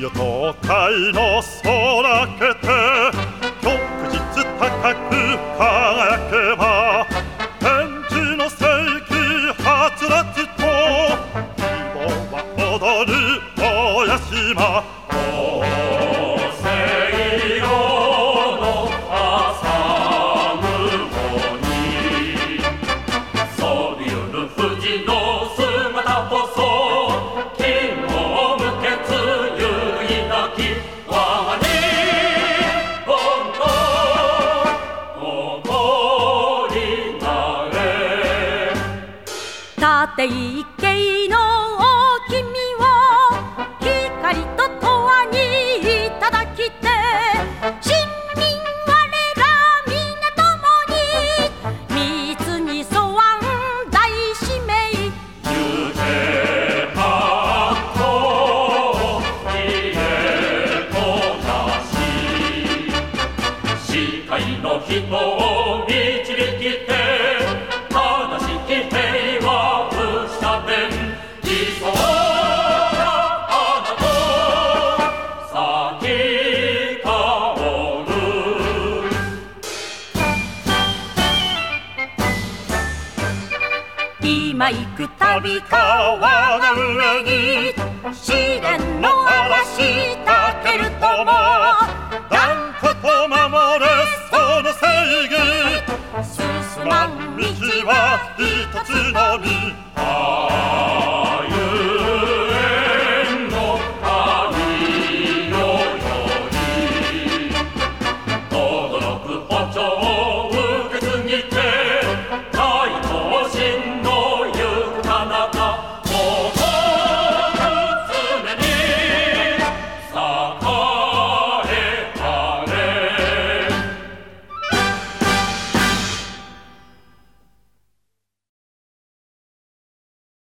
よいのの空け縦一景の君を光と永遠にいただきて市民我ら皆共に密に沿わん大使命ゆけはと家となし世界の人を導きて今行く旅川の上に試練の嵐たけるとも断固と守れその正義進まん道は一つのみ Oh.